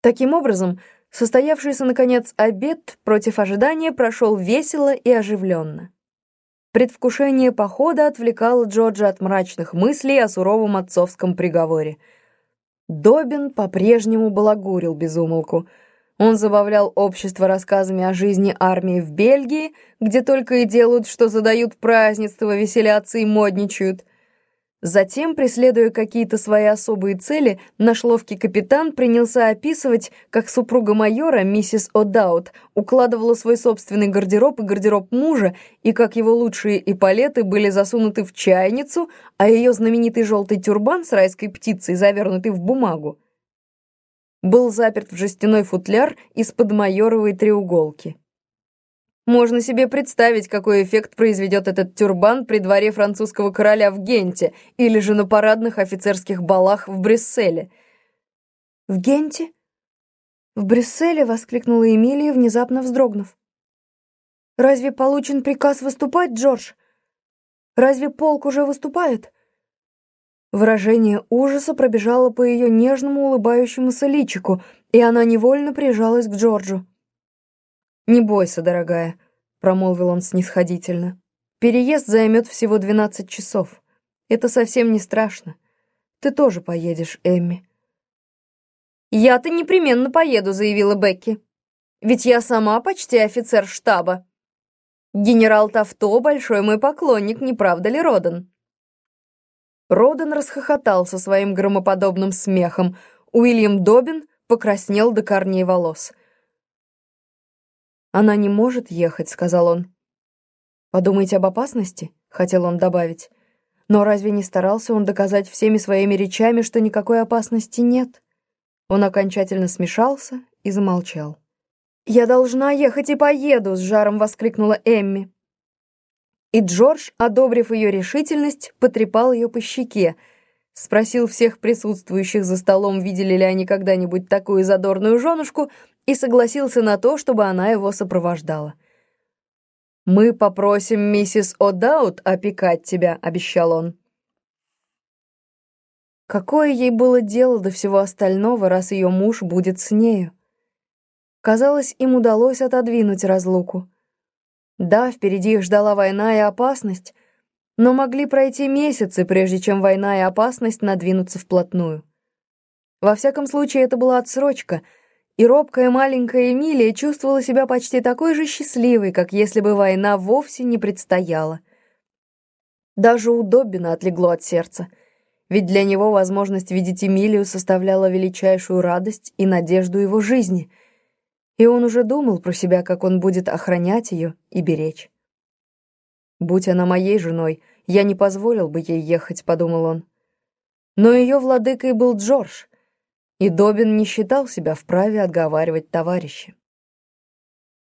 Таким образом, состоявшийся, наконец, обед против ожидания прошел весело и оживленно. Предвкушение похода отвлекало Джорджа от мрачных мыслей о суровом отцовском приговоре. Добин по-прежнему балагурил безумолку. Он забавлял общество рассказами о жизни армии в Бельгии, где только и делают, что задают празднества, веселятся и модничают. Затем, преследуя какие-то свои особые цели, наш ловкий капитан принялся описывать, как супруга майора, миссис О'Даут, укладывала свой собственный гардероб и гардероб мужа, и как его лучшие эполеты были засунуты в чайницу, а ее знаменитый желтый тюрбан с райской птицей, завернутый в бумагу, был заперт в жестяной футляр из-под майоровой треуголки. Можно себе представить, какой эффект произведет этот тюрбан при дворе французского короля в Генте или же на парадных офицерских балах в Брюсселе. «В Генте? В Брюсселе?» — воскликнула Эмилия, внезапно вздрогнув. «Разве получен приказ выступать, Джордж? Разве полк уже выступает?» Выражение ужаса пробежало по ее нежному улыбающемуся личику, и она невольно прижалась к Джорджу. «Не бойся, дорогая», — промолвил он снисходительно. «Переезд займет всего двенадцать часов. Это совсем не страшно. Ты тоже поедешь, Эмми». «Я-то непременно поеду», — заявила Бекки. «Ведь я сама почти офицер штаба. Генерал Тавто — большой мой поклонник, не правда ли, Родан?» Родан расхохотался своим громоподобным смехом. Уильям Добин покраснел до корней волос. «Она не может ехать», — сказал он. «Подумайте об опасности», — хотел он добавить. Но разве не старался он доказать всеми своими речами, что никакой опасности нет? Он окончательно смешался и замолчал. «Я должна ехать и поеду!» — с жаром воскликнула Эмми. И Джордж, одобрив ее решительность, потрепал ее по щеке, спросил всех присутствующих за столом, видели ли они когда-нибудь такую задорную женушку, и согласился на то, чтобы она его сопровождала. «Мы попросим миссис О'Даут опекать тебя», — обещал он. Какое ей было дело до всего остального, раз ее муж будет с нею? Казалось, им удалось отодвинуть разлуку. Да, впереди их ждала война и опасность, но могли пройти месяцы, прежде чем война и опасность надвинутся вплотную. Во всяком случае, это была отсрочка — и робкая маленькая Эмилия чувствовала себя почти такой же счастливой, как если бы война вовсе не предстояла. Даже у Доббина отлегло от сердца, ведь для него возможность видеть Эмилию составляла величайшую радость и надежду его жизни, и он уже думал про себя, как он будет охранять ее и беречь. «Будь она моей женой, я не позволил бы ей ехать», — подумал он. Но ее владыкой был Джордж — и Добин не считал себя вправе отговаривать товарища.